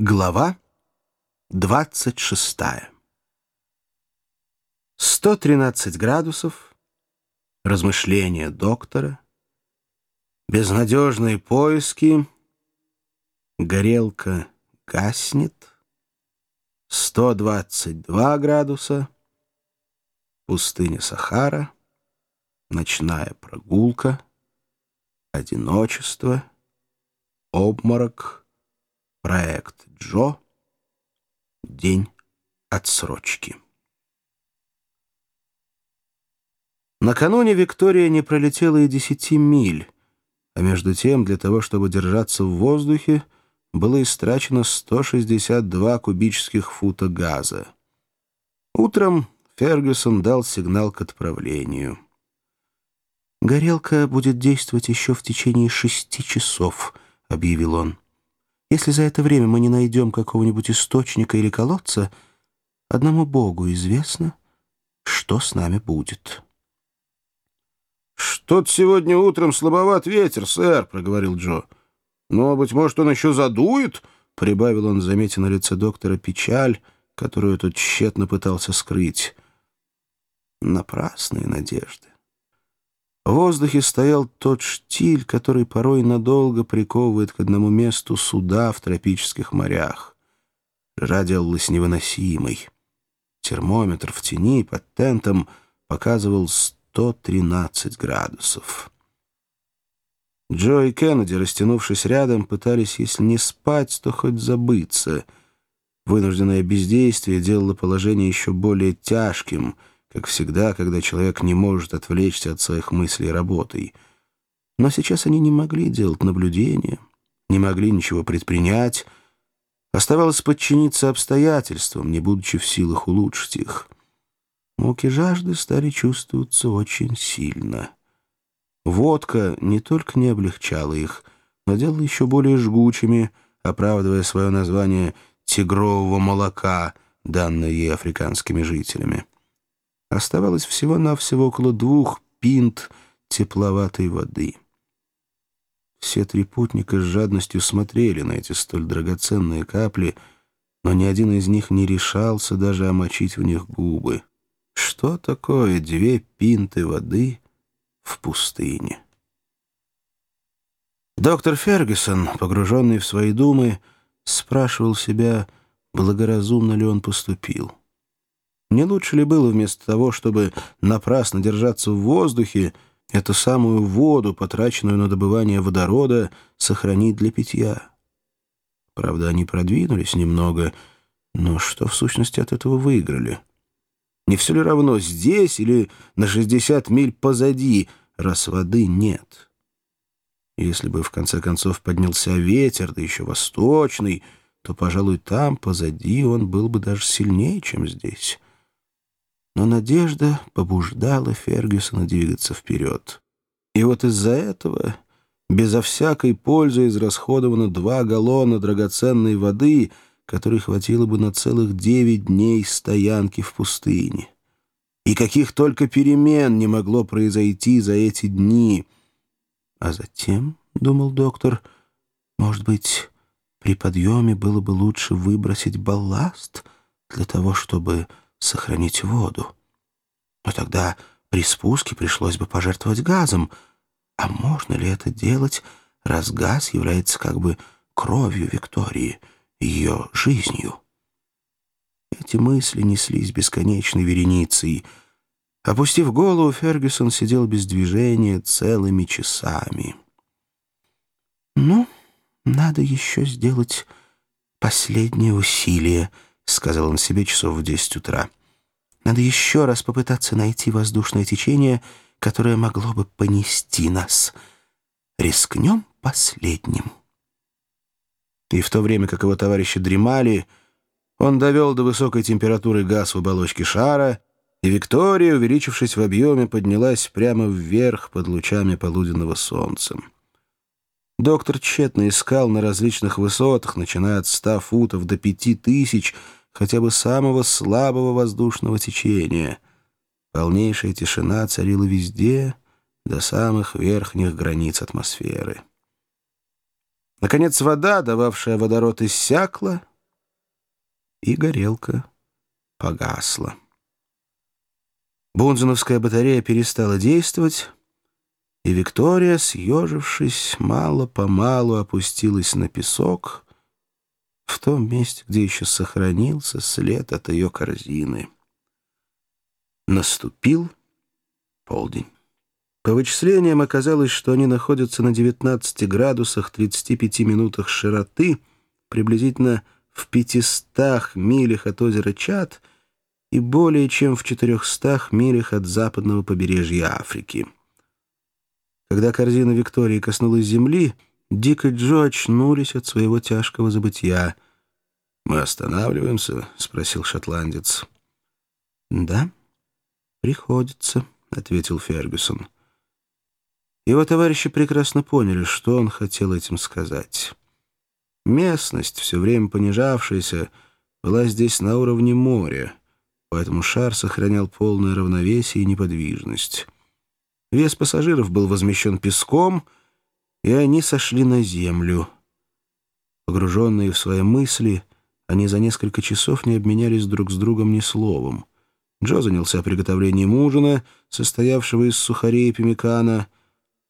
Глава 26. 113 градусов. Размышления доктора. Безнадежные поиски. Горелка гаснет. 122 градуса. Пустыня Сахара. Ночная прогулка. Одиночество. Обморок Проект Джо. День отсрочки. Накануне Виктория не пролетела и десяти миль, а между тем для того, чтобы держаться в воздухе, было истрачено 162 кубических фута газа. Утром Фергюсон дал сигнал к отправлению. «Горелка будет действовать еще в течение шести часов», — объявил он. Если за это время мы не найдем какого-нибудь источника или колодца, одному Богу известно, что с нами будет. «Что-то сегодня утром слабоват ветер, сэр», — проговорил Джо. «Но, быть может, он еще задует?» — прибавил он, заметя на лице доктора печаль, которую тот тщетно пытался скрыть. Напрасные надежды. В воздухе стоял тот штиль, который порой надолго приковывает к одному месту суда в тропических морях. Жара делалась невыносимой. Термометр в тени под тентом показывал 113 градусов. Джо и Кеннеди, растянувшись рядом, пытались, если не спать, то хоть забыться. Вынужденное бездействие делало положение еще более тяжким — как всегда, когда человек не может отвлечься от своих мыслей работой. Но сейчас они не могли делать наблюдения, не могли ничего предпринять. Оставалось подчиниться обстоятельствам, не будучи в силах улучшить их. Муки жажды стали чувствоваться очень сильно. Водка не только не облегчала их, но делала еще более жгучими, оправдывая свое название «тигрового молока», данное ей африканскими жителями. Оставалось всего-навсего около двух пинт тепловатой воды. Все три путника с жадностью смотрели на эти столь драгоценные капли, но ни один из них не решался даже омочить в них губы. Что такое две пинты воды в пустыне? Доктор Фергюсон, погруженный в свои думы, спрашивал себя, благоразумно ли он поступил. Не лучше ли было вместо того, чтобы напрасно держаться в воздухе, эту самую воду, потраченную на добывание водорода, сохранить для питья? Правда, они продвинулись немного, но что в сущности от этого выиграли? Не все ли равно здесь или на 60 миль позади, раз воды нет? Если бы в конце концов поднялся ветер, да еще восточный, то, пожалуй, там, позади, он был бы даже сильнее, чем здесь». Но надежда побуждала Фергюсона двигаться вперед. И вот из-за этого безо всякой пользы израсходовано два галлона драгоценной воды, которой хватило бы на целых девять дней стоянки в пустыне. И каких только перемен не могло произойти за эти дни. А затем, — думал доктор, — может быть, при подъеме было бы лучше выбросить балласт для того, чтобы сохранить воду. Но тогда при спуске пришлось бы пожертвовать газом. А можно ли это делать, раз газ является как бы кровью Виктории, ее жизнью? Эти мысли неслись бесконечной вереницей. Опустив голову, Фергюсон сидел без движения целыми часами. «Ну, надо еще сделать последнее усилие», — сказал он себе часов в десять утра. «Надо еще раз попытаться найти воздушное течение, которое могло бы понести нас. Рискнем последним». И в то время, как его товарищи дремали, он довел до высокой температуры газ в оболочке шара, и Виктория, увеличившись в объеме, поднялась прямо вверх под лучами полуденного солнца. Доктор тщетно искал на различных высотах, начиная от ста футов до пяти тысяч, хотя бы самого слабого воздушного течения. Полнейшая тишина царила везде, до самых верхних границ атмосферы. Наконец вода, дававшая водород, иссякла — и горелка погасла. Бунзеновская батарея перестала действовать, и Виктория, съежившись, мало-помалу опустилась на песок том месте, где еще сохранился след от ее корзины. Наступил полдень. По вычислениям оказалось, что они находятся на 19 градусах 35 минутах широты, приблизительно в 500 милях от озера Чад и более чем в 400 милях от западного побережья Африки. Когда корзина Виктории коснулась земли, Дик и Джо очнулись от своего тяжкого забытия. «Мы останавливаемся?» — спросил шотландец. «Да, приходится», — ответил Фергюсон. Его товарищи прекрасно поняли, что он хотел этим сказать. Местность, все время понижавшаяся, была здесь на уровне моря, поэтому шар сохранял полное равновесие и неподвижность. Вес пассажиров был возмещен песком, и они сошли на землю. Погруженные в свои мысли, они за несколько часов не обменялись друг с другом ни словом. Джо занялся приготовлением ужина, состоявшего из сухарей и пемикана,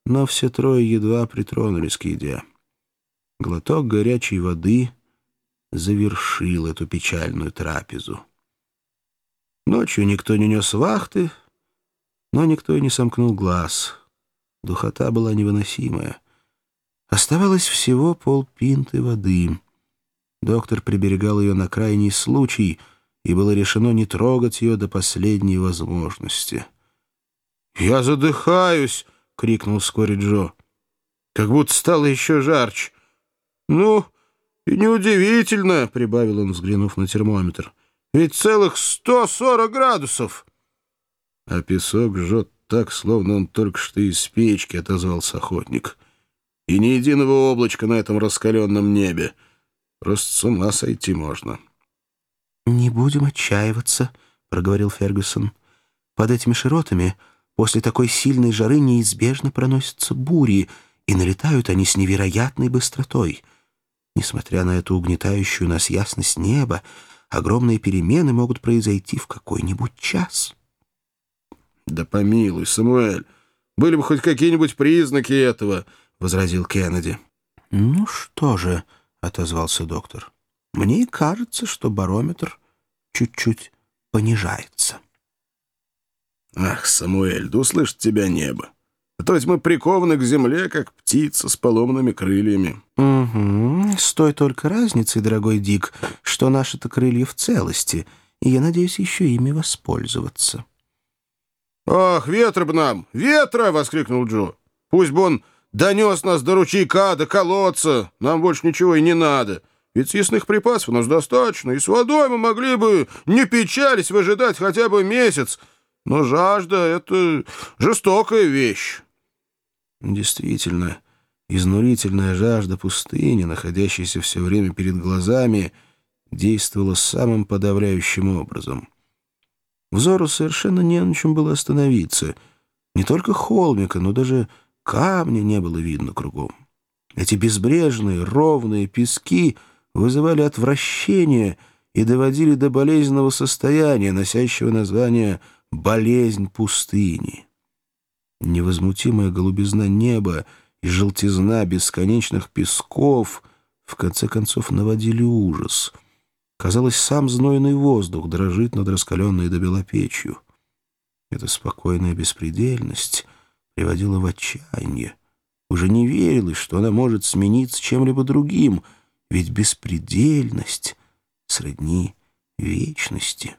но все трое едва притронулись к еде. Глоток горячей воды завершил эту печальную трапезу. Ночью никто не нес вахты, но никто и не сомкнул глаз. Духота была невыносимая. Оставалось всего полпинты воды. Доктор приберегал ее на крайний случай, и было решено не трогать ее до последней возможности. «Я задыхаюсь!» — крикнул вскоре Джо. «Как будто стало еще жарче». «Ну, и неудивительно», — прибавил он, взглянув на термометр. «Ведь целых сто сорок градусов». «А песок жжет так, словно он только что из печки», — отозвался охотник. «И ни единого облачка на этом раскаленном небе. Просто с ума сойти можно». «Не будем отчаиваться», — проговорил Фергюсон. «Под этими широтами после такой сильной жары неизбежно проносятся бури, и налетают они с невероятной быстротой. Несмотря на эту угнетающую нас ясность неба, огромные перемены могут произойти в какой-нибудь час». «Да помилуй, Самуэль, были бы хоть какие-нибудь признаки этого», — возразил Кеннеди. «Ну что же», — отозвался доктор, — «мне кажется, что барометр чуть-чуть понижается». «Ах, Самуэль, да услышит тебя небо. А то ведь мы прикованы к земле, как птица с поломанными крыльями». «Угу, с той только разницей, дорогой Дик, что наши-то крылья в целости, и я надеюсь еще ими воспользоваться». «Ах, ветра бы нам! Ветра!» — воскликнул Джо. «Пусть бы он донес нас до ручейка, до колодца. Нам больше ничего и не надо. Ведь съестных припасов у нас достаточно, и с водой мы могли бы, не печались, выжидать хотя бы месяц. Но жажда — это жестокая вещь». Действительно, изнурительная жажда пустыни, находящаяся все время перед глазами, действовала самым подавляющим образом — Взору совершенно не на чем было остановиться. Не только холмика, но даже камня не было видно кругом. Эти безбрежные, ровные пески вызывали отвращение и доводили до болезненного состояния, носящего название «болезнь пустыни». Невозмутимая голубизна неба и желтизна бесконечных песков в конце концов наводили ужас — Казалось, сам знойный воздух дрожит над раскаленной до бела печью. Эта спокойная беспредельность приводила в отчаяние. Уже не верилось, что она может смениться чем-либо другим, ведь беспредельность сродни вечности.